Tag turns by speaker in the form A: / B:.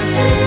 A: dancing.